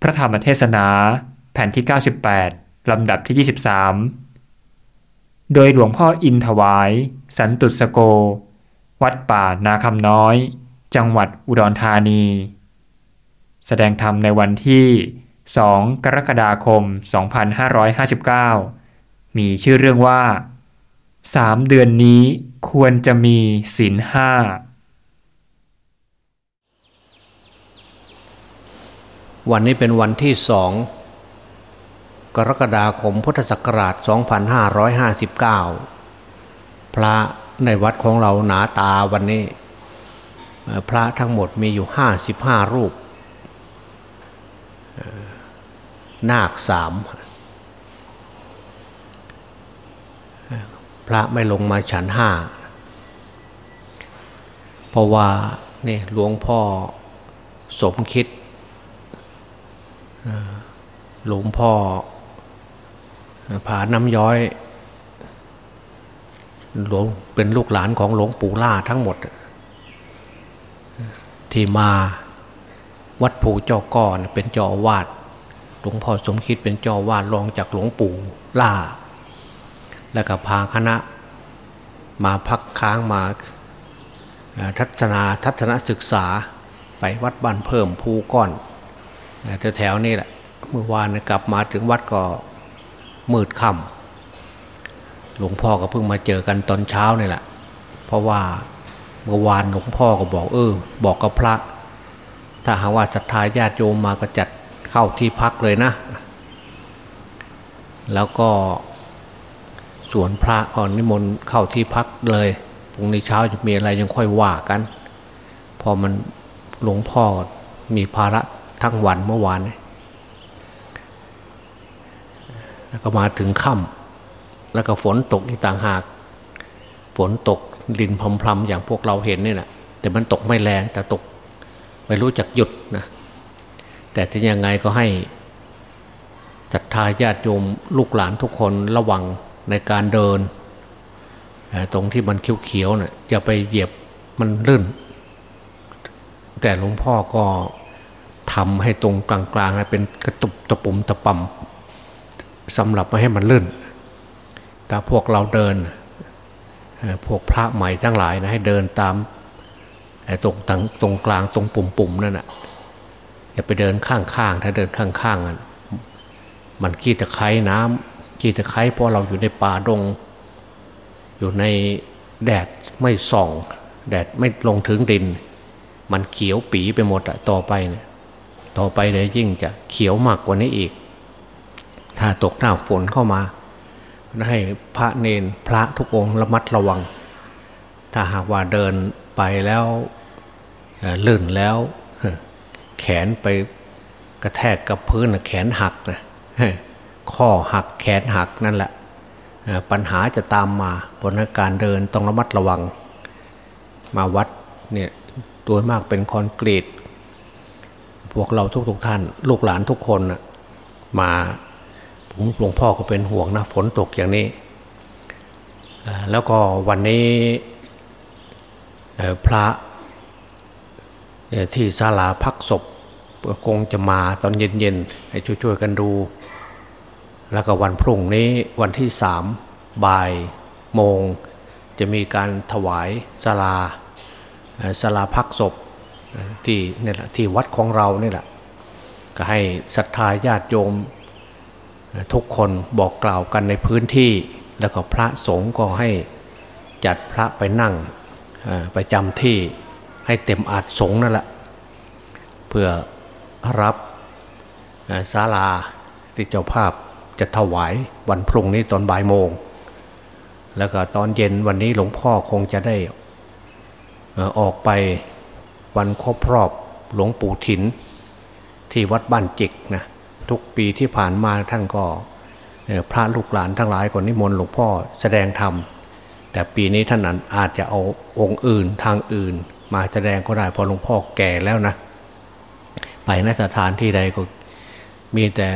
พระธรรมเทศนา แผ่นที่ 98 ลำดับที่ 23 โดยหลวงพ่ออินถวาย สันตุสโก วัดป่านาคำน้อย จังหวัดอุดรธานี แสดงธรรมในวันที่ 2 กรกฎาคม 2559 มีชื่อเรื่องว่า 3 เดือนนี้ควรจะมีศีลห้า วันนี้เป็นวันที่สองกรกฎาคมพุทธศักราช 2559 พระในวัดของเราหนาตาวันนี้ พระทั้งหมดมีอยู่ 55 รูป นาคสามพระไม่ลงมาฉันห้า เพราะว่านี่หลวงพ่อสมคิด หลวงพ่อผาน้ำย้อยหลวงเป็นลูกหลานของหลวงปู่ล่าทั้งหมด ที่มาวัดภูเจ้าก้อนเป็นเจ้าวาสหลวงพ่อสมคิดเป็นเจ้าวาสรองจากหลวงปู่ล่า แล้วก็พาคณะมาพักค้างมาทัศนาทัศนศึกษาไปวัดบ้านเพิ่มภูก้อน แถวๆนี่แหละเมื่อวานกลับมาถึงวัดก็มืดค่ำหลวงพ่อก็เพิ่งมาเจอกันตอนเช้านี่แหละ เพราะว่าเมื่อวานหลวงพ่อก็บอกเออ บอกกับพระ ถ้าหาว่าศรัทธาญาติโยมมาก็จัดเข้าที่พักเลยนะ แล้วก็ส่วนพระอ่อนนิมนต์เข้าที่พักเลยพรุ่งนี้เช้าจะมีอะไรยังค่อยว่ากัน พอมันหลวงพ่อมีภาระ ทั้งวันเมื่อวานแล้วก็มาถึงค่ำแล้วก็ฝนตกอีกต่างหาก ฝนตกดินพรำๆอย่างพวกเราเห็นนี่แหละแต่มันตกไม่แรงแต่ตกไม่รู้จักหยุดนะแต่ถึงยังไงก็ให้ศรัทธาญาติโยมลูกหลานทุกคนระวังในการเดิน ตรงที่มันเขียวๆนะ่ะอย่าไปเหยียบมันลื่น แต่หลวงพ่อก็ ทำให้ตรงกลางๆนะเป็นกระตุบตะปุ่มตะปำสำหรับไม่ให้มันลื่นแต่พวกเราเดิน พวกพระใหม่ทั้งหลายนะให้เดินตามตรงตรงตรงกลางตรงปุ่มๆนั่นนะอย่าไปเดินข้างๆถ้าเดินข้างๆอะมันขี้ตะไคร้น้ำขี้ตะไคร้เพราะเราอยู่ในป่าดง อยู่ในแดดไม่ส่อง แดดไม่ลงถึงดิน มันเขียวปีไปหมดอะต่อไปเนี่ย ต่อไปเลยยิ่งจะเขียวมากกว่านี้อีก ถ้าตกหน้าฝนเข้ามา ให้พระเนนพระทุกองค์ระมัดระวัง ถ้าหากว่าเดินไปแล้วลื่นแล้ว แขนไปกระแทกกับพื้นแขนหักนะข้อหักแขนหักนั่นแหละปัญหาจะตามมาบนการเดินต้องระมัดระวัง มาวัดเนี่ยโดยมากเป็นคอนกรีต พวกเราทุกๆทท่าน ลูกหลานทุกคนมาหลวงพ่อก็เป็นห่วงนะฝนตกอย่างนี้ แล้วก็วันนี้พระที่ศาลาพักศพคงจะมาตอนเย็นๆให้ช่วยๆกันดู แล้วก็วันพรุ่งนี้วันที่สามบ่ายโมง จะมีการถวายศาลาศาลาพักศพ ที่นี่แหละที่วัดของเรานี่แหละ ก็ให้ศรัทธาญาติโยม ทุกคนบอกกล่าวกันในพื้นที่แล้วก็พระสงฆ์ก็ให้จัดพระไปนั่งไปจำที่ให้เต็มอาจสงนั่นแหละเพื่อรับศาลาที่เจ้าภาพจะถวายวันพรุ่งนี้ตอนบ่ายโมง แล้วก็ตอนเย็นวันนี้หลวงพ่อคงจะได้ออกไป วันครบรอบหลวงปู่ถิน ที่วัดบ้านจิกนะทุกปีที่ผ่านมาท่านก็พระลูกหลานทั้งหลายคนนิมนต์หลวงพ่อแสดงธรรมแต่ปีนี้ท่านนั้นอาจจะเอาองค์อื่นทางอื่น มาแสดงก็ได้พอหลวงพ่อแก่แล้วนะไปนสถานที่ใดก็มีแต่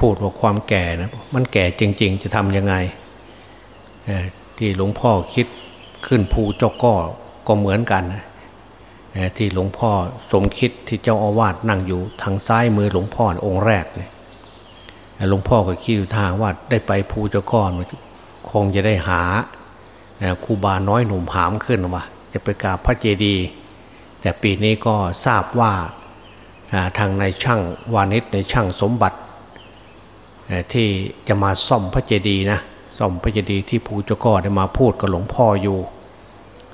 พูดว่าความแก่นะมันแก่จริง ๆ จะทำยังไงที่หลวงพ่อคิดขึ้นภูเจ้าก็ก็เหมือนกัน ที่หลวงพ่อสมคิดที่เจ้าอาวาสนั่งอยู่ทางซ้ายมือหลวงพ่อองค์แรกเนี่ยหลวงพ่อก็คิดอยู่ทางว่าได้ไปภูเจ้าก้อนคงจะได้หาครูบาน้อยหนุ่มหามขึ้นว่าจะไปกราบพระเจดีย์แต่ปีนี้ก็ทราบว่าทางในช่างวานิชในช่างสมบัติ ที่จะมาซ่อมพระเจดีย์นะซ่อมพระเจดีย์ที่ภูเจ้าก้อนได้มาพูดกับหลวงพ่ออยู่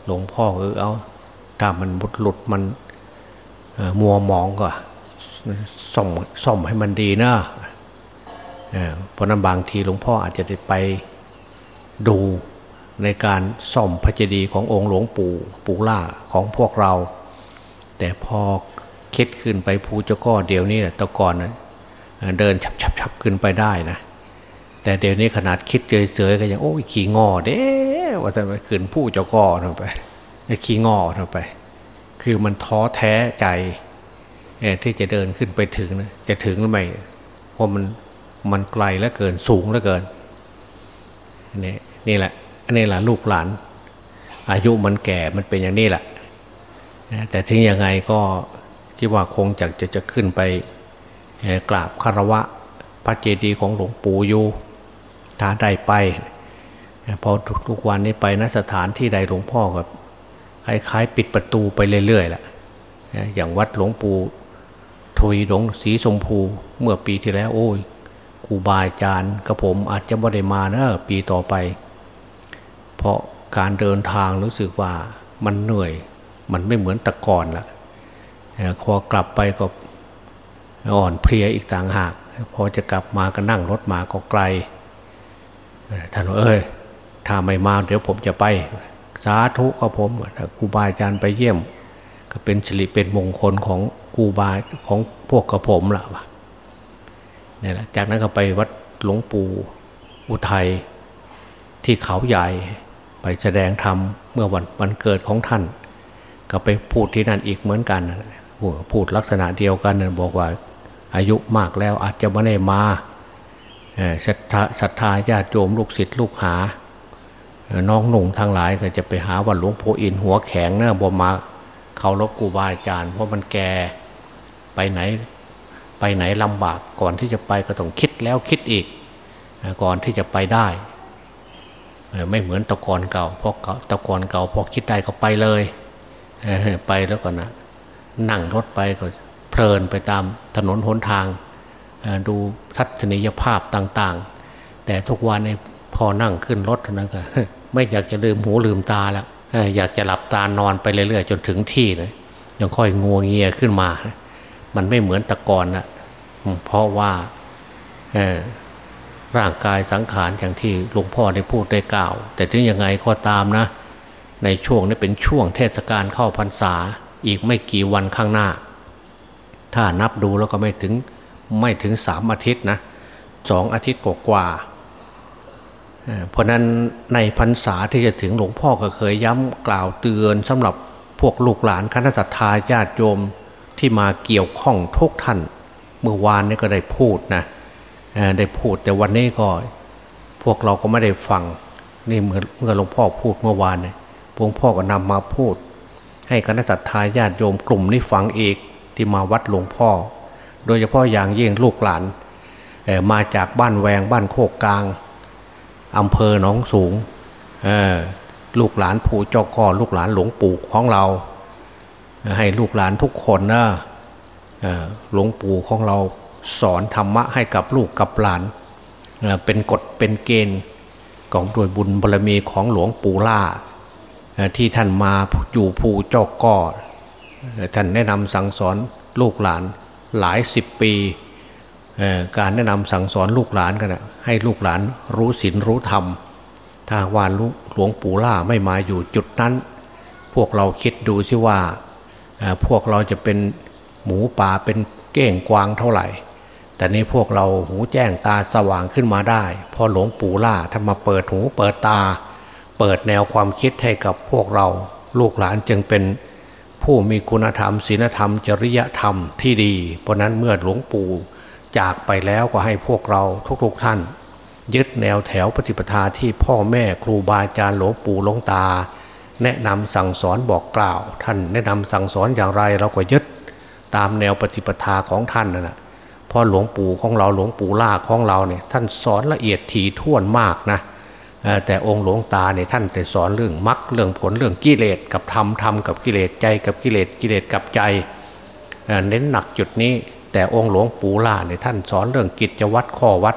หลวงพ่อเออเอา ถ้ามันบดหลุดมันมัวมองก็ซ่อมซ่อมให้มันดีนะเพราะนั้นบางทีหลวงพ่ออาจจะได้ไปดูในการซ่อมพระเจดีย์ขององค์หลวงปู่ปู่ล่าของพวกเรา แต่พอคิดขึ้นไปภูเจ้าก้อเดี๋ยวนี้ตะก่อนนะเดินฉับๆขึ้นไปได้นะ แต่เดี๋ยวนี้ขนาดคิดเฉยๆก็ยังโอ้ยขี่งอเด้ว่าจะไปขึ้นผู้เจ้าก้อลงไป ขี่งอลงไป คือมันท้อแท้ใจที่จะเดินขึ้นไปถึงนะจะถึงหรือไม่เพราะมันมันไกลและเกินสูงแล้วเกินนี่นี่แหละอันนี้แหละลูกหลาน อายุมันแก่มันเป็นอย่างนี้แหละแต่ถึงยังไงก็คิดว่าคงจะจะจะขึ้นไปกราบคารวะพระเจดีย์ของหลวงปู่อยู่ถ้าได้ไปพอทุกวันนี้ไปนสถานที่ใดหลวงพ่อก็ คล้ายๆ ปิดประตูไปเรื่อยๆแหละอย่างวัดหลวงปู่ทุยหลวงสีชมพูเมื่อปีที่แล้ว โอ้ยครูบาอาจารย์กับผมอาจจะไม่ได้มานะปีต่อไป เพราะการเดินทางรู้สึกว่ามันเหนื่อย มันไม่เหมือนแต่ก่อนละพอกลับไปก็อ่อนเพลียอีกต่างหาก พอจะกลับมาก็นั่งรถมาก็ไกลท่านเอ้ยถ้าไม่มาเดี๋ยวผมจะไป สาธุก็ผมครูบาอาจารย์ไปเยี่ยม ก็เป็นสิริเป็นมงคลของครูบาของพวกกระผมละวะเนี่ยแหละจากนั้นก็ไปวัดหลวงปู่อุทัยที่เขาใหญ่ไปแสดงธรรมเมื่อวันวันเกิดของท่าน ก็ไปพูดที่นั่นอีกเหมือนกันพูดลักษณะเดียวกันบอกว่าอายุมากแล้วอาจจะไม่ได้มาศรัทธาญาติโยมลูกศิษย์ลูกหา น้องหนุ่งทั้งหลายก็จะไปหาวันหลวงพ่ออินหัวแข็งเนะบ่มาเขารบกูบาอาจารย์เพราะมันแก่ไปไหนไปไหนลำบากก่อนที่จะไปก็ต้องคิดแล้วคิดอีก ก่อนที่จะไปได้ ไม่เหมือนตะกอนเก่าเพราะตะกอนเก่าพอคิดได้ก็ไปเลยไปแล้วก็นะนั่งรถไปก็เพลินไปตามถนนหนทาง ดูทัศนียภาพต่าง ๆ แต่ทุกวันนี้พอนั่งขึ้นรถนั้นก็ ไม่อยากจะลืมหูลืมตาแล้วอยากจะหลับตานอนไปเรื่อยๆจนถึงที่เลยยังค่อยงัวเงียขึ้นมา มันไม่เหมือนตะกอนนะเพราะว่าร่างกายสังขารอย่างที่หลวงพ่อได้พูดได้กล่าว แต่ถึงยังไงก็ตามนะ ในช่วงนี้เป็นช่วงเทศกาลเข้าพรรษา อีกไม่กี่วันข้างหน้า ถ้านับดูแล้วก็ไม่ถึงไม่ถึงสามอาทิตย์นะสองอาทิตย์กว่า เพราะนั้นในพรรษาที่จะถึงหลวงพ่อก็เคยย้ำกล่าวเตือนสำหรับพวกลูกหลานคณะสัตยาญาติโยมที่มาเกี่ยวข้องทุกท่าน เมื่อวานนี้ก็ได้พูดนะได้พูดแต่วันนี้ก็พวกเราก็ไม่ได้ฟังนี่เมื่อเมื่อหลวงพ่อพูดเมื่อวานเนี่ยหลวงพ่อก็นำมาพูด ให้คณะสัตยาญาติโยมกลุ่มนี้ฟังเอกที่มาวัดหลวงพ่อ โดยเฉพาะอย่างยิ่งลูกหลานมาจากบ้านแวงบ้านโคกกลาง อำเภอหนองสูงลูกหลานผู้เจ้าก่อลูกหลานหลวงปู่ของเรา ให้ลูกหลานทุกคนนะหลวงปู่ของเราสอนธรรมะให้กับลูกกับหลานเป็นกฎเป็นเกณฑ์ของโดยบุญบารมีของหลวงปู่ล่าที่ท่านมาอยู่ภูเจ้าก่อท่านแนะนำสั่งสอนลูกหลานหลายสิบปี การแนะนำสั่งสอนลูกหลานกันให้ลูกหลานรู้ศีลรู้ธรรม ถ้าวานหลวงปู่ล่าไม่มาอยู่จุดนั้น พวกเราคิดดูซิว่าพวกเราจะเป็นหมูป่าเป็นเก้งกวางเท่าไหร่ แต่นี้พวกเราหูแจ้งตาสว่างขึ้นมาได้ พอหลวงปู่ล่าท่านมาเปิดหูเปิดตา เปิดแนวความคิดให้กับพวกเราลูกหลานจึงเป็นผู้มีคุณธรรมศีลธรรม จริยธรรมที่ดี เพราะนั้นเมื่อหลวงปู่ จากไปแล้วก็ให้พวกเราทุกๆท่าน ยึดแนวแถวปฏิปทาที่พ่อแม่ครูบาอาจารย์หลวงปู่หลวงตา แนะนำสั่งสอนบอกกล่าว ท่านแนะนำสั่งสอนอย่างไรเราก็ยึดตามแนวปฏิปทาของท่านนั่นแหละพอหลวงปู่ของเราหลวงปู่ล่าของเราเนี่ยท่านสอนละเอียดถี่ถ้วนมากนะแต่องค์หลวงตาเนี่ยท่านแต่สอนเรื่องมรรคเรื่องผลเรื่องกิเลสกับธรรมธรรมกับกิเลสใจกับกิเลสกิเลสกับใจ เน้นหนักจุดนี้ แต่องค์หลวงปู่ล่าเนี่ยท่านสอนเรื่องกิจวัตรข้อวัด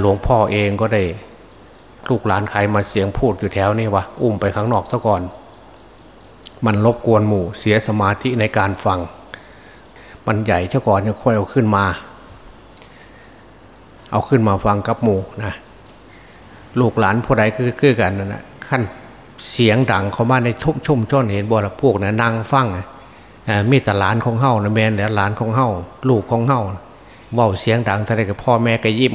หลวงพ่อเองก็ได้ ลูกหลานใครมาเสียงพูดอยู่แถวนี้วะอุ้มไปข้างนอกซะก่อน มันรบกวนหมู่เสียสมาธิในการฟัง มันใหญ่เจ้าก่อนเนี่ยค่อยเอาขึ้นมา เอาขึ้นมาฟังกับหมู่นะลูกหลานผู้ใดคือคือกันนะขั้นเสียงดังเข้ามาในทุกชุ่มช่อนเห็นบ่ละพวกนะนั่งฟัง มีแต่หลานของเฮานะแมนแล้วหลานของเฮาลูกของเฮาเบาเสียงดังท่านกับพ่อแม่ก็ยิ้ม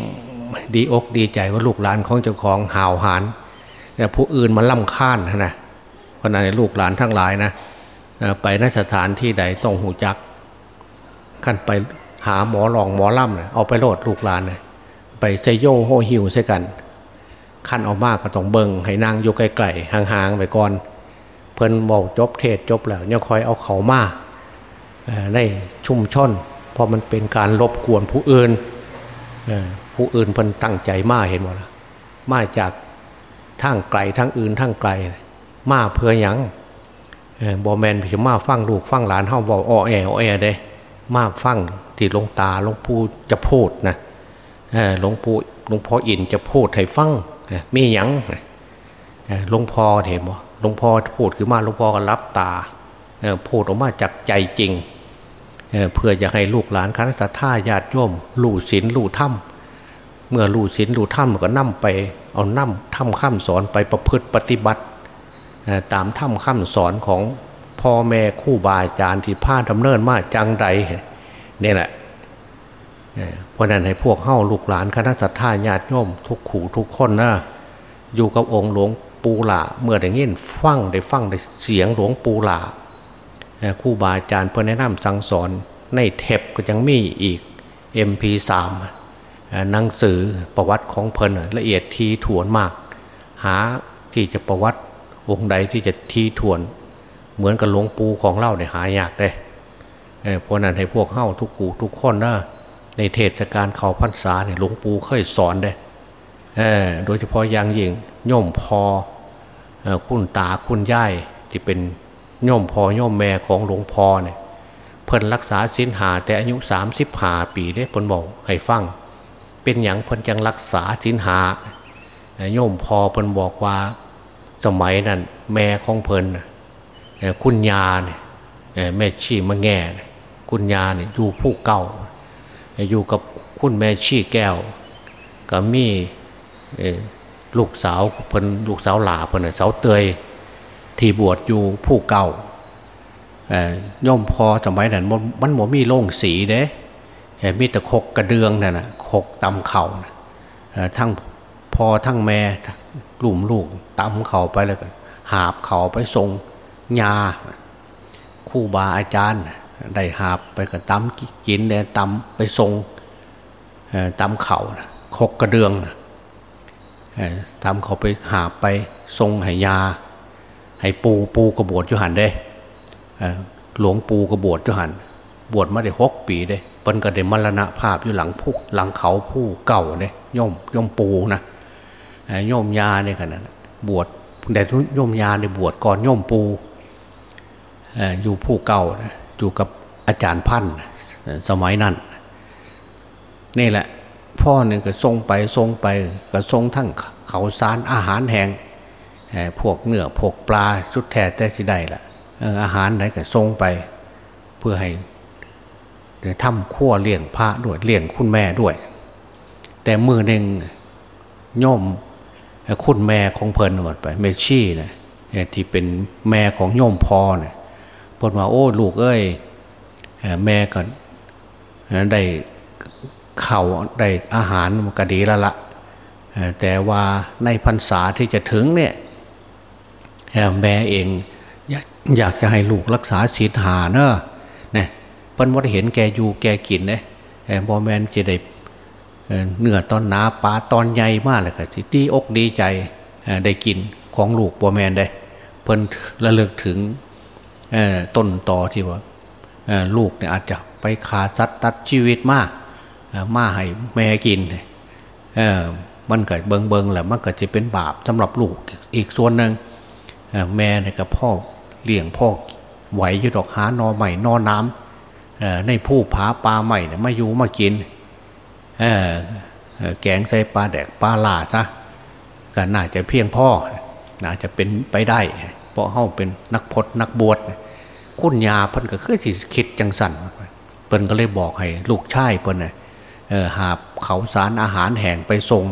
ดีอกดีใจว่าลูกหลานของเจ้าของห่าวหานแต่ผู้อื่นมาล่ำค้านนะเพราะนั้นลูกหลานทั้งหลายนะไปนสถานที่ใดต้องหูจักขั้นไปหาหมอรองหมอล่ำนะเอาไปโลดลูกหลานนะไปไซโยโฮหิวใช่กันขั้นออกมากก็ต้องเบิงให้นางอยู่ไกลๆห่างๆไปก่อน เพิ่นบอกจบเทศจบแล้วเนี่ยคอยเอาเขามาในชุ่มช่อนเพราะมันเป็นการรบกวนผู้อื่นผู้อื่นเพิ่นตั้งใจมาเห็นหมดมาจากทางไกลทางอื่นทางไกล มาเพื่อยังบอแมนพี่มาฟังลูกฟังหลานเฮาบอกอ้อแออ้อแอเด้มาฟังที่หลวงตาหลวงปู่จะพูดนะหลวงปู่หลวงพ่ออินจะพูดให้ฟังมีหยังหลวงพ่อเห็นบ่ หลวงพ่อพูดขึ้นมาหลวงพ่อก็รับตาพูดออกมาจากใจจริงเพื่อจะให้ลูกหลานคณะสัตยาญาติโยมลู่ศีลลู่ถ้ำเมื่อลู่ศีลลู่ถ้ำก็นั่มไป เอานั่มถ้ำข้ามสอนไปประพฤติปฏิบัติ ตามถ้ำข้ามสอนของพ่อแม่คู่บาอาจารย์ที่พาดำเนินมาจังใดนี่แหละเพราะนั้นให้พวกเข้าลูกหลานคณะสัตยาญาติโยมทุกขู่ทุกคนนะอยู่กับองค์หลวง ปูหลาเมื่อได้ยินฟังได้ฟังได้เสียงหลวงปูหลาคู่บาอาจารย์เพื่อแนะนำสั่งสอนในเทปก็ยังมีอีก MP3 หนังสือประวัติของเพลินละเอียดทีถวนมาก หาที่จะประวัติองค์ใดที่จะทีถวน เหมือนกับหลวงปู่ของเล่าเนี่ยหายากเลยเพราะนั้นให้พวกเข้าทุกขู่ทุกคนนะในเทศกาลเขาพรรษาเนี่ยหลวงปู่เคยสอนเลย โดยเฉพาะยังยิงโยมพอคุณตาคุณยายที่เป็นโยมพอย่อมแม่ของหลวงพ่อเนี่ยเพิ่นรักษาสินหาแต่อายุสามสิบหาปีได้เพิ่นบอกให้ฟังเป็นอย่างเพิ่นยังรักษาสินหาโยมพ่อเพิ่นบอกว่าสมัยนั้นแม่ของเพิ่นคุณยาเนี่ยแม่ชีมะแง่คุณยาเนี่ยอยู่ผู้เก่าอยู่กับคุณแม่ชีแก้วก็มี ลูกสาวเพิ่นลูกสาวหลาเพิ่นสาวเตย ที่บวชอยู่ผู้เก่าย่อมพอสมัยนั้นมันหมมีโล่งสีเด้มีแต่คกกระเดืองนั่นนะคกตำเข่าทั้งพอทั้งแม่กลุ่มลูกตำเข่าไปแล้วก็หาบเข่าไปทรงยาคู่บาอาจารย์ ได้หาบไปกับตำกินเนี่ยตำไปทรงตำเข่าคกกระเดืองนะ ตำเขาไปหาไปทรงหายาให้ปูปูกระบวชยุหันได้หลวงปูกระบวชยุหันบวชมาได้หกปีได้เปิ้นก็ได้มรณะภาพอยู่หลังพุกหลังเขาผู้เก่าเนี่ยย่อมย่อมปูนะย่อมยาเนี่ยขนาดบวชแต่ทุย่อมยาในบวชก่อนย่อมปูอยู่ผู้เก่านะอยู่กับอาจารย์พันธ์สมัยนั้นนี่แหละ พ่อหนึ่งก็ทรงไปทรงไปก็ทรงทั้งเขาสารอาหารแหงพวกเนื้อพวกปลาชุดแท้แต่สิได้ละอาหารไหนก็ทรงไป เพื่อให้ทำขั้วเลี้ยงพระด้วยเลี้ยงคุณแม่ด้วย แต่มือหนึ่งย่อมคุณแม่ของเพลินหมดไปเมชี่นะที่เป็นแม่ของโยมพอเนี่ยพูดว่าโอ้ลูกเอ้ยแม่ก็ได้ เข่าได้อาหารมันก็ดีแล้วละแต่ว่าในพรรษาที่จะถึงเนี่ยแม่เองอยากจะให้ลูกรักษาศีลหาเนอะเนี่ยเพิ่นว่าเห็นแกอยู่แกกินเนี่ยบอแมนจะได้เนื้อตอนหนาปลาตอนใหญ่มากเลยก็ดีอกดีใจได้กินของลูกบอแมนได้ เพิ่นระลึกถึงต้นต่อที่ว่าลูกเนี่ยอาจจะไปขาสัตว์ตัดชีวิตมาก มาให้แม่กินมันเกิดเบิงเบิงแหละมันก็จะเป็นบาปสำหรับลูกอีกส่วนหนึ่งแม่เนี่ยกับพ่อเลี้ยงพ่อไหวอยู่ดอกหานอใหม่นอน้ำในผู้ผาปลาใหม่เนี่ยมาอยู่มากินแกงใส่ปลาแดกปลาลาซะก็น่าจะเพียงพ่อน่าจะเป็นไปได้ เพราะเขาเป็นนักพจนักบวชคุณยาเพิ่นก็คือที่คิดจังสันเพิ่นก็เลยบอกให้ลูกชายเพิ่นเนี่ย หาเขาสารอาหารแห่งไปทรง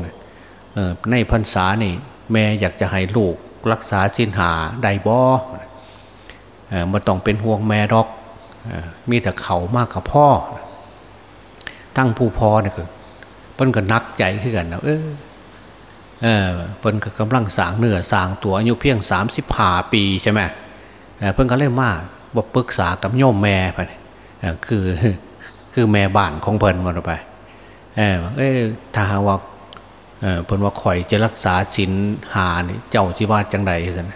ในพรรษานี่ แม่อยากจะให้ลูกรักษาสินหาไดบอมาต้องเป็นห่วงแม่ดอกมีแต่เขามากกับพ่อ ตั้งผู้พ่อเนี่ยคือเพิ่นก็นักใจขึ้นกันนะเออเออเพิ่นก็กำลังสางเนื้อสางตัวอายุเพียงสามสิบห้าปีใช่ไหมเพิ่นก็เล่นมากว่าปรึกษากับโยมแม่ไปคือคือแม่บ้านของเพิ่นมันไป เออเออถ้าว่าเพิ่นว่าข่อยจะรักษาศีลหานี่เจ้าที่ว่าจังใดสัน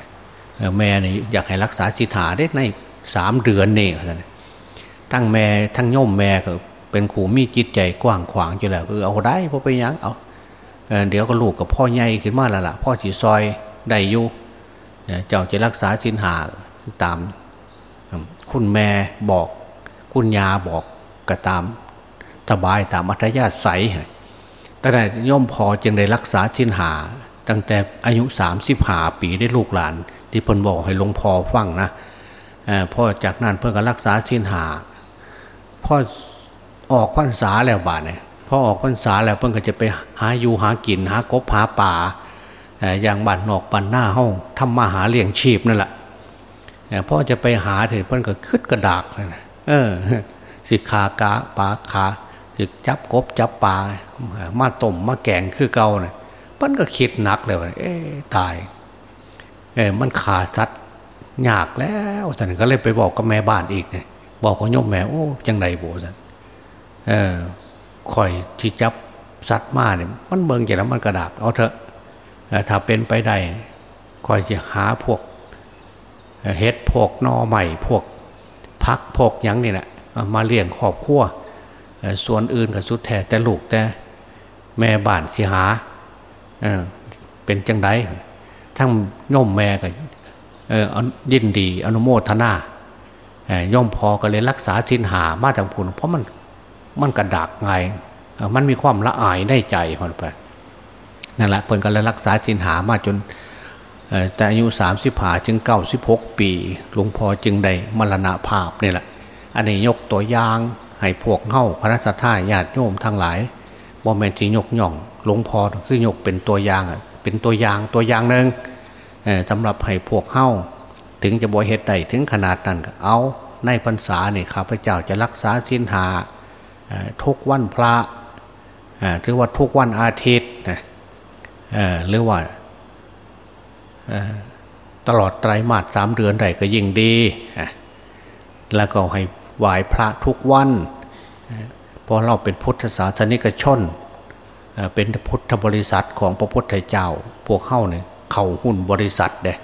แม่นี่อยากให้รักษาศีลหาได้ในสามเดือนนี่สันทั้งแม่ทั้งโยมแม่ก็เป็นขู่มีจิตใจกว้างขวางอยู่แล้วคือเอาได้พอไปยังเอาเดี๋ยวก็ลูกกับพ่อใหญ่ขึ้นมาแล้วล่ะ พ่อสีซอยได้อยู่เจ้าจะรักษาศีลหาตาม คุณแม่บอก คุณยาบอกก็ตาม สบายตามอัธยาศัยแต่ไหนย่อมพอจึงได้รักษาชินหา ตั้งแต่อายุสามสิบหาปีได้ลูกหลาน ที่พนบอกให้หลวงพ่อฟังนะพ่อจากนั้นเพื่อการรักษาชินหาพ่อออกพรรษาแล้วบาทเนี่ยพ่อออกพรรษาแล้วเพื่อนก็จะไปหาอยู่หากินหากบหาป่าอย่างบ้านนอกบ้านหน้าห้องทำมาหาเลี้ยงชีพนั่นแหละพ่อจะไปหาเถอะเพื่อนก็คึดกระดากเลยนะเออสิขากาปาขา สิจับกบจับปลามาต้มมาแกงคือเก่าเนี่ยมันก็คิดหนักเลยว่าเอ๊ตายเออมันขาดสัตว์ยากแล้วท่านก็เลยไปบอกกับแม่บ้านอีกเนี่ยบอกกับโยมแม่โอ้จังไรโบสันเออคอยที่จับสัตว์มาเนี่ยมันเบิ่งจากนั้นมันกระดากเอาเถอะถ้าเป็นไปได้คอยจะหาพวกเฮ็ดพวกนอใหม่พวกพักพวกยังนี่แหละมาเลี้ยงครอบครัว ส่วนอื่นกับสุดแท้แต่ลูกแต่แม่บ้านที่หาเป็นจังไดทั้งย่อมแม่กับยินดี อนุโมทนาย่อมพอก็เลยรักษาสินหามาจากพุนเพราะมันมันกระดักไงมันมีความละอายได้ใจคนไปนั่นแหละเพิ่นก็เลยรักษาสินหามาจนแต่อายุสามสิบหาจึงเก้าสิบหกปี หลวงพ่อจึงได้มรณภาพนี่แหละ อันนี้ยกตัวอย่าง ให้พวกเฮ้าคณะสัตยาญาติโยมทั้งหลายบอมเมนที่ยกย่องหลวงพ่อคือยกเป็นตัวอย่างเป็นตัวอย่างตัวอย่างหนึ่งสำหรับให้พวกเฮ้าถึงจะบวเหตุใดถึงขนาดนั้นก็เอาในพรรษาเนี่ยข้าพเจ้าจะรักษาสินหาทุกวันพระหรือว่าทุกวันอาทิตย์หรือว่าตลอดไตรมาสสามเดือนใดก็ยิ่งดี แล้วก็ให้ ไหว้พระทุกวันเพราะเราเป็นพุทธศาสนิกชนเป็นพุทธบริษัทของพระพุทธเจ้า พวกเข้าเนี่ยเข่าหุ้นบริษัทเด้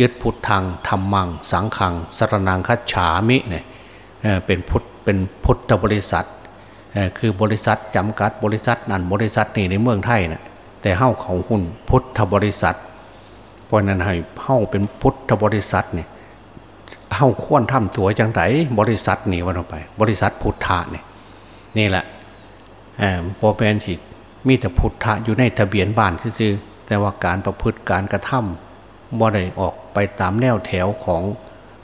ยึดพุทธังธรรมัง สังขังสรนังคัจฉามิเนี่ยเป็นพุทธเป็นพุทธบริษัทคือบริษัทจำกัดบริษัทนั่นบริษัทนี่ในเมืองไทยนะแต่เข้าเขาหุ้นพุทธบริษัท เพราะนั้นให้เข้าเป็นพุทธบริษัทเนี่ย เข้าควรทำตัวจังไรบริษัทนี่วันออกไป บริษัทพุทธะเนี่ยนี่แหละพอเป็นที่มีแต่พุทธะอยู่ในทะเบียนบ้านซื่อแต่ว่าการประพฤติการกระทำบ่ได้ออกไปตามแนวแถวของ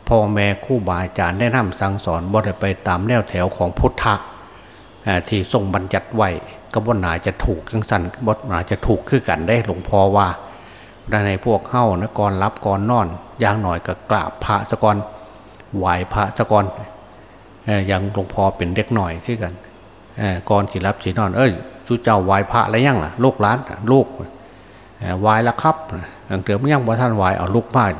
พ่อแม่คู่บาอาจารย์แนะนำสั่งสอนบ่ได้ไปตามแนวแถวของพุทธะที่ทรงบัญญัติไว้ก็บ่นาจะถูกจังสันบ่นาจะถูกคือกันได้หลวงพ่อว่าในพวกเข้านะก่อนรับก่อนนอนอย่างหน่อยก็กราบพระสกอน ไหวพระสกอนอย่างหลวงพ่อเป็นเด็กหน่อยที่กันก่อนที่รับสีนอน เอ้ยชูเจ้าไหวพระอะไรยังล่ะลูกหลานลูกไหวแล้วครับอังเถือมยังว่าท่านไหวเอาลูกมาก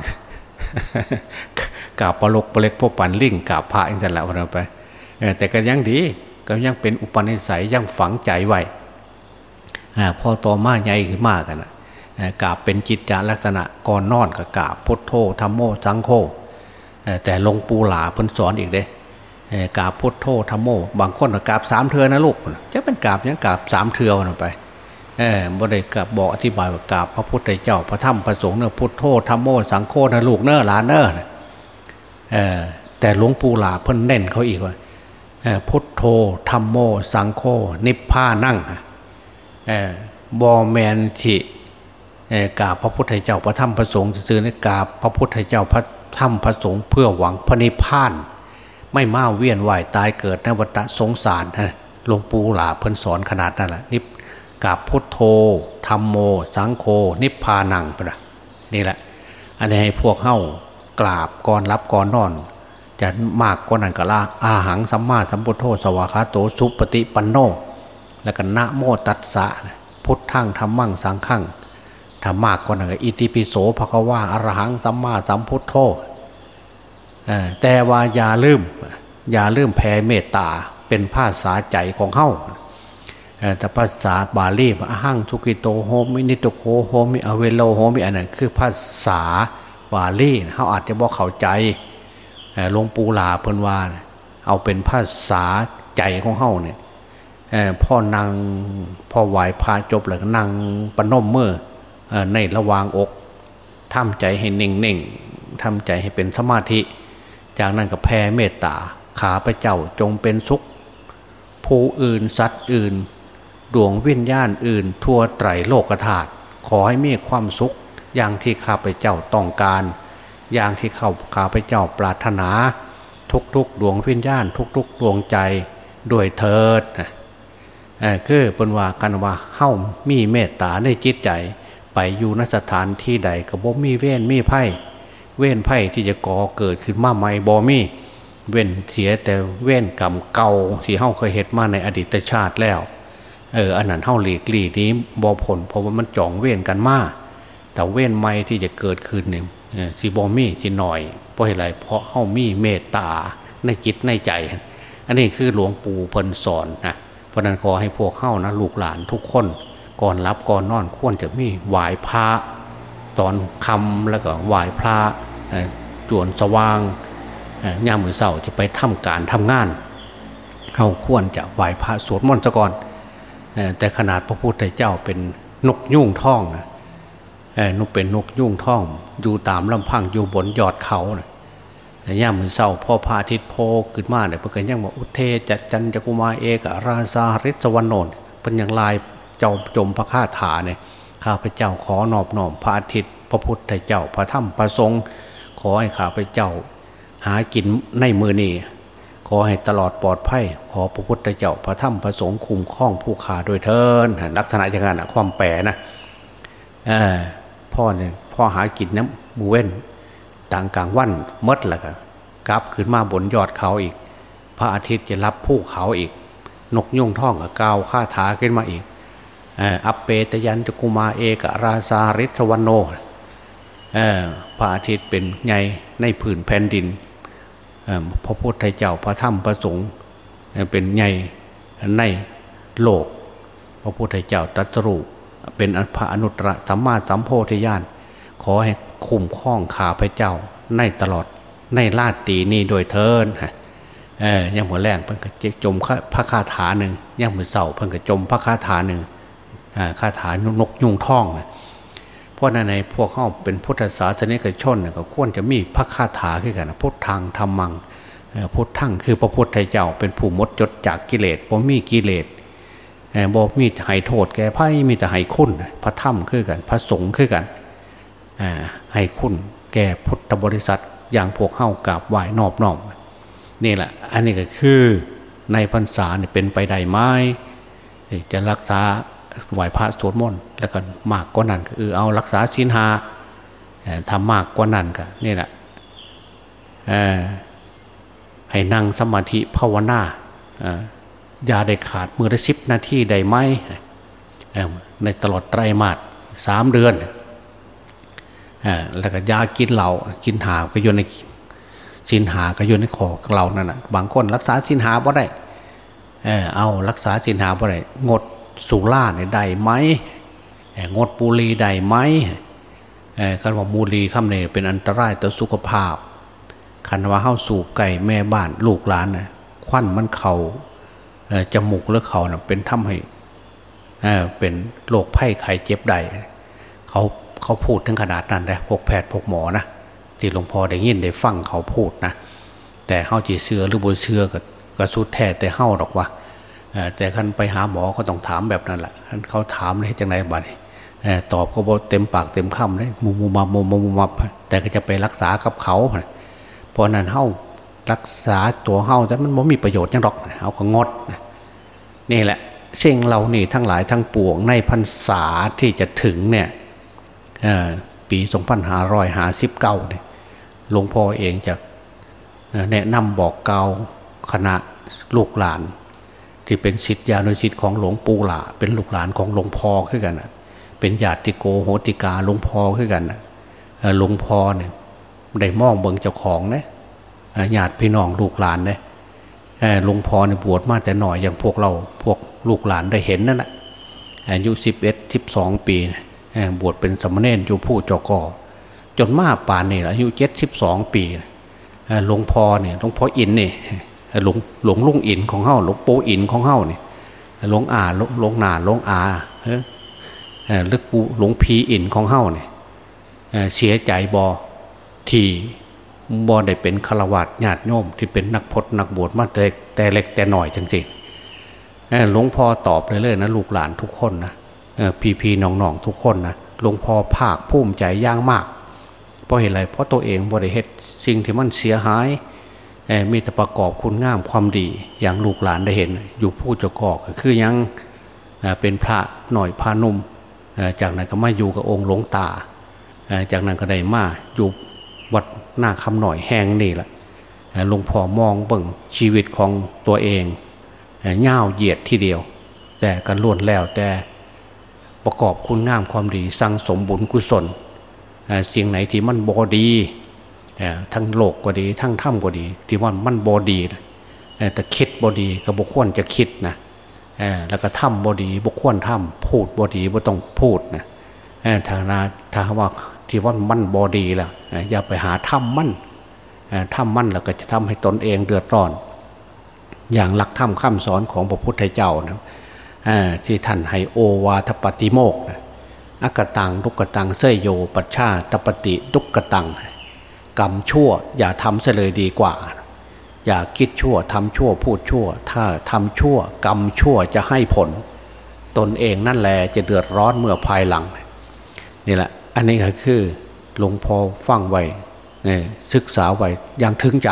กราบปลกปลเล็กพวกปันลิ่งกราบพระอย่างนั้นแหละวันไปแต่ก็ยังดีก็ยังเป็นอุปนิสัยยังฝังใจไว้พอต่อมาใหญ่ขึ้นมากกันกราบเป็นจิตจาลักษณะก่อนนอนกับกราบพุทโธธรรมโมสังโฆ แต่ลงปูหลาเพิ่นสอนอีกเด้กราบพุทโธธรรมโม บางคนกราบสามเทือนะลูกจะเป็นกราบยังกราบสามเทือนไปเออบ่ได้กาบบอกอธิบายว่ากราบพระพุทธเจ้าพระธรรมพระสงฆ์เนอะพุทโธธรรมโม สังโฆนะลูกเนอะหลานเนอะเออแต่หลวงปู่หลาเพิ่นเน้นเขาอีกว่าพุทโธธรรมโม สังโฆนิพพานั่งบอแมนทิกราบพระพุทธเจ้าพระธรรมพระสงฆ์ซื้อในกราบพระพุทธเจ้าพระ ธรรมพระสงฆ์เพื่อหวังพระนิพพาน ไม่มาเวียนว่ายตายเกิดในวัฏสงสารฮะหลวงปู่หลาเพิ่นสอนขนาดนั้นแหละนิกราบพุทโธธรรมโม สังโฆนิพพานังปะนี่แหละ อันนี้ให้พวกเข้ากราบก่อนรับก่อนนอนจะมากกว่านั้นก็ละอาหังสัมมาสัมพุทโธสวากาโตสุปฏิปันโน แล้วก็นะโมตัสสะพุทธังธรรมังสังขัง ถ้ามากกว่านั้นก็อิติปิโสภควาอรหังสัมมาสัมพุทโธแต่ว่าอย่าลืม อย่าลืมแผ่เมตตาเป็นภาษาใจของเฮาแต่ภาษาบาลีอหังสุขิโตโหมินิททุกโขโหมิอเวโรโหมิอันนั้นคือภาษาบาลีเขาอาจจะบอกเข้าใจหลวงปู่ลาเพิ่นว่า เอาเป็นภาษาใจของเฮาเนี่ยพ่อนางพ่อไหวพาจบเลยนั่งปนมเมื่อ ในระวางอกทำใจให้เน่งเน่งทำใจให้เป็นสมาธิ จากนั้นก็แผ่เมตตาขาพระเจ้าจงเป็นสุข ผู้อื่นสัตว์อื่น ดวงวิญญาณอื่น ทั่วไตรโลกธาตุขอให้มีความสุข อย่างที่ข้าพเจ้าต้องการ อย่างที่เข้าข้าพเจ้าปรารถนา ทุกๆ ดวงวิญญาณ ทุกๆ ดวงใจด้วยเถิดคือเป็นว่ากันว่าเฮ้ามีเมตตาในจิตใจ ไปอยู่นสถานที่ใดก็บ่มีเว้นมีไพ่เว้นไพ่ที่จะก่อเกิดขึ้นมาใหม่บ่มีเว้นเสียแต่เว้นกรรมเก่าที่เฮาเคยเหตุมาในอดีตชาติแล้วเอออันนั้นเฮาหลีกลี่นี้บ่ผลเพราะว่ามันจ่องเว้นกันมาแต่เว้นไม่ที่จะเกิดขึ้นเนี่ยสีบอมีสีหน่อย เพราะอะไรเพราะเฮามีเมตตาในจิตในใจ อันนี้คือหลวงปู่เพิ่นสอนนะเพราะนั้นขอให้พวกเข้านะลูกหลานทุกคน ก่อนรับก่อนนอนควรจะมีไหวพระตอนคำแล้วก็ไหวพระจวนสว่างย่ามมือเสาจะไปทำการทำงาน เขาควรจะไหวพระสวดมนต์ซะก่อนแต่ขนาดพระพุทธเจ้าเป็นนกยุ่งท่องนะนกเป็นนกยุ่งท่อง อยู่ตามลำพังอยู่บนยอดเขานี่ยย่ามือเศร้าพ่อพาทิตโพขึ้นมาเนี่ยเพื่อนยังบอกอุเทจัดจันจักุมาเอกราซาริสวรนนเป็นอย่างลาย เจ้าจมพระคาถาเนี่ยข้าพเจ้าขอนอบน้อมพระอาทิตย์ พระพุทธเจ้าพระธรรมพระสงฆ์ขอให้ข้าพเจ้า หากินในมือนี้ขอให้ตลอดปลอดภัยขอพระพุทธเจ้าพระธรรมพระสงฆ์คุ้มครองผู้ขาโดยเทินลักษณะอย่างนั้นความแปรนะพ่อเนี่ยพ่อหากินน้ำมูเว้นต่างกลางวันมดละกันกลับขึ้นมาบนยอดเขาอีก พระอาทิตย์จะรับผู้เขาอีก นกยุ่งท่องกับกาวข้าถาขึ้นมาอีก อัปเปตยันจกุมาเอกราซาริทวันโนพระอาทิตย์เป็นไงในผืนแผ่นดินพระพุทธเจ้าพระธรรมพระสงฆ์เป็นไงในโลก พระพุทธเจ้าตรัสรู้เป็นพระอนุตตรสัมมาสัมโพธิญาณขอให้คุ้มคล้องข้าพเจ้าในตลอดในลาดตีนี้โดยเทินฮะเออยังหัวแรงเพิ่งก็จมพระคาถาหนึ่งยังมือเสาเพิ่งก็จมพระคาถาหนึ่ง คาถานกยุงท่องนะเพราะในพวกเขาเป็นพุทธศาสนิกชนก็ควรจะมีพระคาถาขึ้นกันพุทธังธรรมังพุทธังคือพระพุทธเจ้าเป็นผู้มดจดจากกิเลสผมมีกิเลสบอกมีให้โทษแก่ไพ่มีแต่ให้คุณพระธรรมคือกัน พระสงฆ์คือกันให้คุณแก่พุทธบริษัทอย่างพวกเข้ากราบไหว้นอบน้อมนี่แหละ อันนี้ก็คือในพรรษาเนี่ยเป็นไปได้ไหมจะรักษา ไหวพระสวดมนต์แล้วก็มากกว่านั้นก็คือเอารักษาศีลหาทำมากกว่านั้นก็นี่แหละให้นั่งสมาธิภาวนาอย่าได้ขาดมือละสิบนาทีได้ไหมในตลอดไตรมาสสามเดือนแล้วก็ยากินเหล่ากินหาก็โยนในสินหาก็โยนในคอเรานั่นนะบางคนรักษาสินหาบ่ได้ เออเอารักษาสินหาบ่ได้งด สุราเนี่ยได้ไหมงดบุหรี่ได้ไหมคันว่าบุหรี่คำเนี่ยเป็นอันตรายต่อสุขภาพคันว่าเข้าสู่ไก่แม่บ้านลูกหลานนะควันมันเขาจมูกหรือเขานะเป็นทำให้เป็นโรคไข้ไข้เจ็บได้เขาเขาพูดถึงขนาดนั้นเลยพวกแพทย์พวกหมอนะที่หลวงพ่อได้ยินได้ฟังเขาพูดนะแต่เฮาจีเชื่อหรือบ่เชื่อก็กสุดแท้แต่เฮาหรอกว่า แต่คันไปหาหมอก็ต้องถามแบบนั้นแหละเขาถามเลยจังไรบ้างตอบก็บอเต็มปากเต็มคำเลยมุมมามุมมุมมาแต่ก็จะไปรักษากับเขาเพราะนั้นเฮารักษาตัวเฮาแต่มันไม่มีประโยชน์ยังหรอกเอาก็งดนี่แหละสิ่งเรานี่ทั้งหลายทั้งปวงในพรรษาที่จะถึงเนี่ยปีสองพันห้าร้อยห้าสิบเก้าเนี่ยหลวงพ่อเองจะแนะนำบอกเกาคณะลูกหลาน ที่เป็นสิทธิานุสิทธิ์ของหลวงปู่หล่าเป็นลูกหลานของหลวงพ่อขึ้นกันเป็นญาติโกโหติกาหลวงพ่อขึ้นกันหลวงพ่อเนี่ยได้มองเบิงเจ้าของนะญาติพี่น้องลูกหลานเนี่ยหลวงพ่อเนี่ยบวชมาแต่หน่อยอย่างพวกเราพวกลูกหลานได้เห็นนั่นแหละอายุสิบเอ็ดสิบสองปีบวชเป็นสมณเณรอยู่ผู้จกอจนมาป่านนี่อายุเจ็ดสิบสองปีหลวงพ่อเนี่ยหลวงพ่ออินเนี่ย หลวงหลวงลุงอินของเฮาหลวงปู่อินของเฮาเนี่ยหลวงอาหลวงนาหลวงอาเฮ้หรือกูหลวงพีอินของเฮาเนี่ยเสียใจบอที่บอได้เป็นฆราวาสญาติโยมที่เป็นนักพจนักบวชมาแต่แต่เล็กแต่หน่อยจริงๆหลวงพ่อตอบเลยเลยนะลูกหลานทุกคนนะพี่พี่น้องๆทุกคนนะหลวงพ่อภาคภูมิใจย่างมาก เพราะเหตุไรเพราะตัวเองบริเหตุสิ่งที่มันเสียหาย มีแต่ประกอบคุณงามความดี อย่างลูกหลานได้เห็น อยู่ผู้เจ้ากอกคือยังเป็นพระหน่อยพานุ่มจากนั้นก็มาอยู่กับองค์หลวงตา จากนั้นก็ได้มาอยู่วัดหน้าคำหน่อยแห้งนี่แหละหลวงพ่อมองเบิ่งชีวิตของตัวเองเง่าเหยียดทีเดียว แต่กันล้วนแล้วแต่ประกอบคุณงามความดีสร้างสมบุญกุศลสิ่งไหนที่มันบอดี ทั้งโลกก็ดี ทั้งถ้ำก็ดี ที่ว่ามันบอดีแต่คิดบอดีก็บกควรจะคิดนะแล้วก็ถ้ำบอดีบกควรถ้ำพูดบอดีบ่ต้องพูดนะถ้านาถ้าว่าที่ว่ามันบอดีแล้วอย่าไปหาถ้ำมั่นถ้ำมั่นแล้วก็จะทำให้ตนเองเดือดร้อน อย่างหลักธรรมคำสอนของพระพุทธเจ้านะที่ท่านให้โอวาทปฏิโมกนะอกตังทุกตังเสยโย ปัชชาตปฏิทุกตัง กรรมชั่ว อย่าทำเสลยดีกว่า อย่าคิดชั่วทำชั่วพูดชั่ว ถ้าทำชั่ว กรรมชั่วจะให้ผล ตนเองนั่นแหละจะเดือดร้อนเมื่อภายหลังนี่แหละ อันนี้ก็คือหลวงพ่อฟังไว้ศึกษาไว้ยังถึงใจ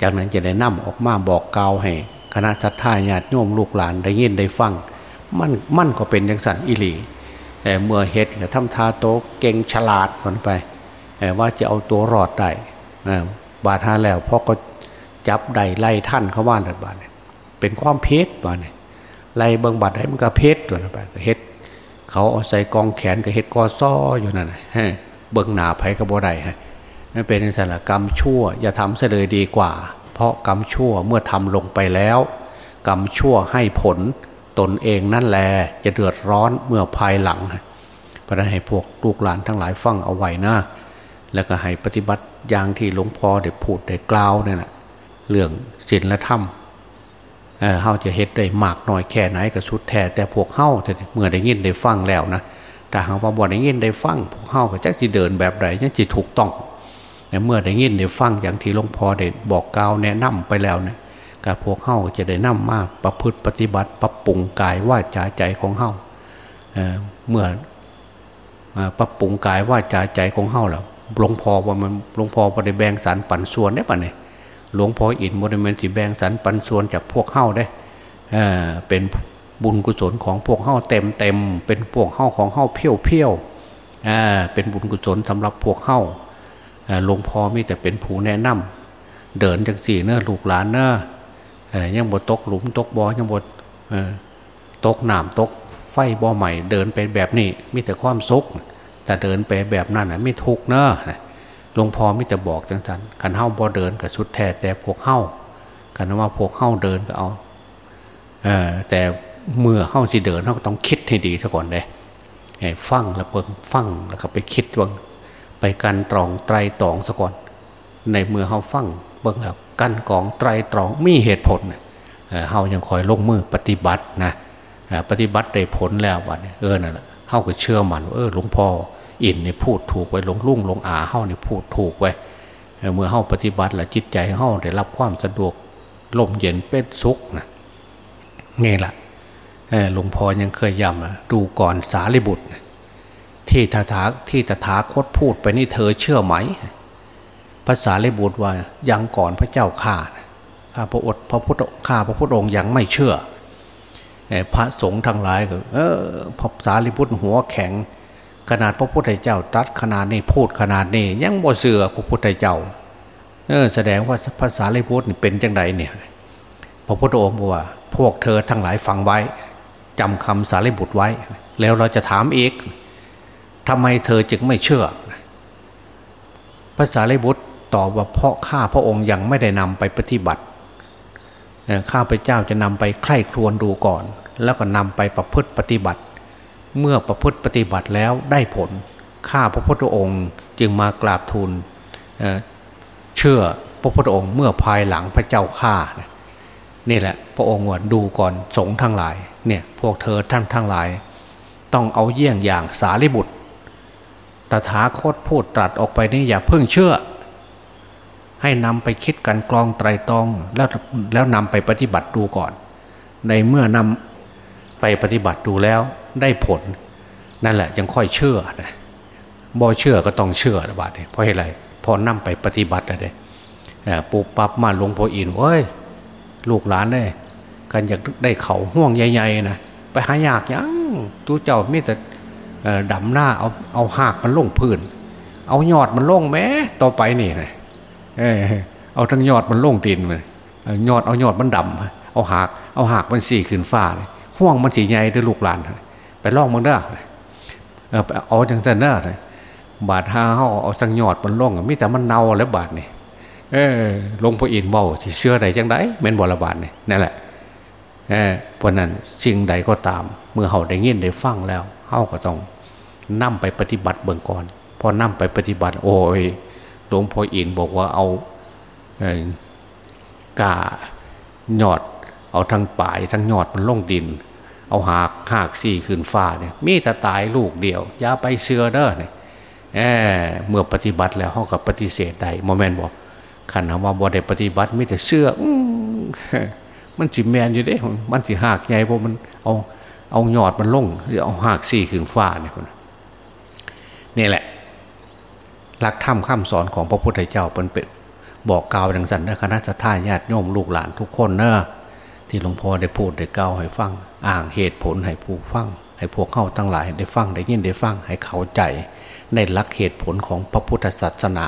จากนั้นจะได้นำออกมาบอกกล่าวให้คณะทัตทาญาติโยมลูกหลานได้ยินได้ฟังมันมันก็เป็นอย่างสันอิลีเมื่อเฮ็ดก็ทำทาโตเก่งฉลาดคนไป ว่าจะเอาตัวรอดได้บาดหาแล้วพ่อก็จับได้ไล่ท่านเขาว่าบาดเป็นความเพชรบาดเนี่ยไล่เบิงบาดให้มันก็เพชรตัวนั้นไปเฮ็ดเขาเอาใส่กองแขนกับเฮ็ดกอซ้ออยู่นั่นเบิงหนาไผกระโบได้ฮะนั่นเป็นสารกรรมชั่ว อย่าทำเสเลยดีกว่า เพราะกรรมชั่วเมื่อทำลงไปแล้ว กรรมชั่วให้ผลตนเองนั่นแหละจะเดือดร้อนเมื่อภายหลังเพราะนั้นให้พวกลูกหลานทั้งหลายฟังเอาไว้นะ แล้วก็ให้ปฏิบัติอย่างที่หลวงพ่อได้พูดได้กล่าวเนี่ยนะเรื่องศีลและธรรมเฮาจะเฮ็ดได้มากน้อยแค่ไหนก็สุดแท้แต่พวกเฮาเมื่อได้ยินได้ฟังแล้วนะแต่หากว่าบ่ได้ยินได้ฟังพวกเฮาก็จะจะเดินแบบใดจะจะถูกต้องแต่เมื่อได้ยินได้ฟังอย่างที่หลวงพ่อได้บอกกล่าวแนะนำไปแล้วเนี่ยกับพวกเฮาจะได้นำมากประพฤติปฏิบัติปรับปรุงกายว่าจาใจของเฮาเมื่อปรับปรุงกายว่าจาใจของเฮาแล้ว หลวงพ่อว่ามันหลวงพ่อปฏิแบ่งสรรปันส่วนได้ปะเนี่ยหลวงพ่ออินบริเวณสิแบ่งสรรปันส่วนจากพวกเฮาได้เป็นบุญกุศลของพวกเฮาเต็มเต็มเป็นพวกเฮาของเฮาเพี้ยวเพี้ยวเป็นบุญกุศลสำหรับพวกเฮาหลวงพ่อมีแต่เป็นผู้แนะนำเดินจังสี่เนอลูกหลานเนอยังบดตกหลุมตกบ่อยังบดตกหนามตกไฟบ่อใหม่ เดินไปแบบนี้มีแต่ความสุข แต่เดินไปแบบนั้นนะไม่ทุกเนอะหลวงพ่อมิจะบอกจังสันขันเฮ้าบ่เดินกับสุดแท้แต่พวกเฮ้าขันว่าพวกเฮ้าเดินก็เอาเออแต่เมื่อเฮ้าสิเดินเฮ้าต้องคิดให้ดีซะก่อนเลยฟังแล้วเพิ่งฟังแล้วก็ไปคิดว่าไปกันตรองไตรตรองซะก่อน ในเมื่อเขาฟังเบิ่งแล้วกันกองไตรตรองมีเหตุผลเฮายังคอยลงมือปฏิบัตินะปฏิบัติได้ผลแล้ววันเออนั่นแหละ เฮาก็เชื่อมันเออหลวงพ่ออินนี่พูดถูกไว้หลวงลุงหลวงอาเฮานี่พูดถูกไว้เมื่อเฮาปฏิบัติแล้วจิตใจเฮาได้รับความสะดวกลมเย็นเป็นสุขนะนี่แหละหลวงพ่อยังเคยย้ำดูก่อนสารีบุตร ที่ตถาที่ตถาคตพูดไปนี่เธอเชื่อไหมภาษาเลบุตรว่ายังก่อนพระเจ้าข่าข้าพระอดพระพุทธข้าพระพุทธองค์ยังไม่เชื่อ พระสงฆ์ทั้งหลายก็เออพระสารีบุตรหัวแข็ง ขนาดพระพุทธเจ้าตัดขนาดนี้พูดขนาดนี้ ยังบ่เสือพระพุทธเจ้าเออแสดงว่าภาษาลิพุทธเป็นจังไดเนี่ยพระพุทธองค์บอกว่า พวกเธอทั้งหลายฟังไว้จำคำสารีบุตรไว้ แล้วเราจะถามอีกทำไมเธอจึงไม่เชื่อภาษาลิบุตรตอบว่าเพราะข้าพระองค์ยังไม่ได้นำไปปฏิบัติข้าพเจ้าจะนำไปใคร่ครวญดูก่อน แล้วก็นำไปประพฤติปฏิบัติ เมื่อประพฤติปฏิบัติแล้วได้ผลข้าพระพุทธองค์จึงมากราบทูลเชื่อพระพุทธองค์เมื่อภายหลังพระเจ้าข้านี่แหละ พระองค์ว่าดูก่อนสงทั้งหลายเนี่ยพวกเธอท่านทั้งหลาย ต้องเอาเยี่ยงอย่างสารีบุตรตถาคตพูดตรัสออกไปนี่อย่าเพิ่งเชื่อ ให้นำไปคิดกันกรองไตรตองแล้วแล้วนำไปปฏิบัติดูก่อน ในเมื่อนำ ไปปฏิบัติดูแล้วได้ผล นั่นแหละยังค่อยเชื่อนะบ่เชื่อก็ต้องเชื่อระบาดเนี่ยเพราะอะไรพอนำไปปฏิบัติอะไรปูปับมาหลวงพ่ออินเอ้ยลูกหลานได้กันอยากได้เขาห่วงใหญ่ๆนะไปหายากยังตู้เจ้ามีแต่ดำหน้าเอาเอาหากมันลงพื้น เอายอดมันลงแม้ต่อไปนี่นะเออเอาทั้งยอดมันลงดินเลยยอดเอายอดมันดำเอาหากเอาหากมันสี่ขึ้นฟ้าเลย ห่วงมันสีใหญ่ด้วยลูกหลาน ไปล่องมันได้เอาจังแต่เน้อบบาดหาเขาเอาจังยอดมันล่องมิแต่มันเน่าแล้วบาดนี่เออลงพระอินเบาที่เชื่อใดจังไดเม็นบรบาดนี่นั่นแหละเออเพราะนั้นสิ่งใดก็ตาม เมื่อเขาได้ยินได้ฟังแล้วเขาก็ต้องนำไปปฏิบัติเบื้องก่อนพอนำไปปฏิบัติ โอ้ยหลวงพ่ออินบอกว่าเอากาหยอด เอาทั้งป่ายทั้งยอดมันลงดิน เอาหากหากสี่ขึ้นฟ้าเนี่ยมีแต่ตายลูกเดียวอย่าไปเสือเด้อเนี่ยเเมื่อปฏิบัติแล้วห้องกับปฏิเสธใดโมเมนต์บอกขันว่าบ่ได้ปฏิบัติมีแต่เชื่อมันจิแมนอยู่เด้ มันสิหากใหญ่เพราะมันเอาเอาหยอดมันลงเอาหากสี่ขึ้นฟ้าเนี่ยคนนี่แหละ หลักธรรมข้ามสอนของพระพุทธเจ้าเป็นเป็นบอกกล่าวดังสันนะคณะท่าญาติโยมลูกหลานทุกคนเนอะที่หลวงพ่อได้พูดได้กล่าวให้ฟัง อ่างเหตุผลให้ผู้ฟังให้พวกเข้าตั้งหลายได้ฟังได้ยินได้ฟังให้เข้าใจในหลักเหตุผลของพระพุทธศาสนา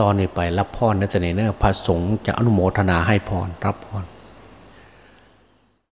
ตอนนี้ไปรับพรในเสนอเนอพระสงฆ์จะอนุโมทนาให้พรรับพร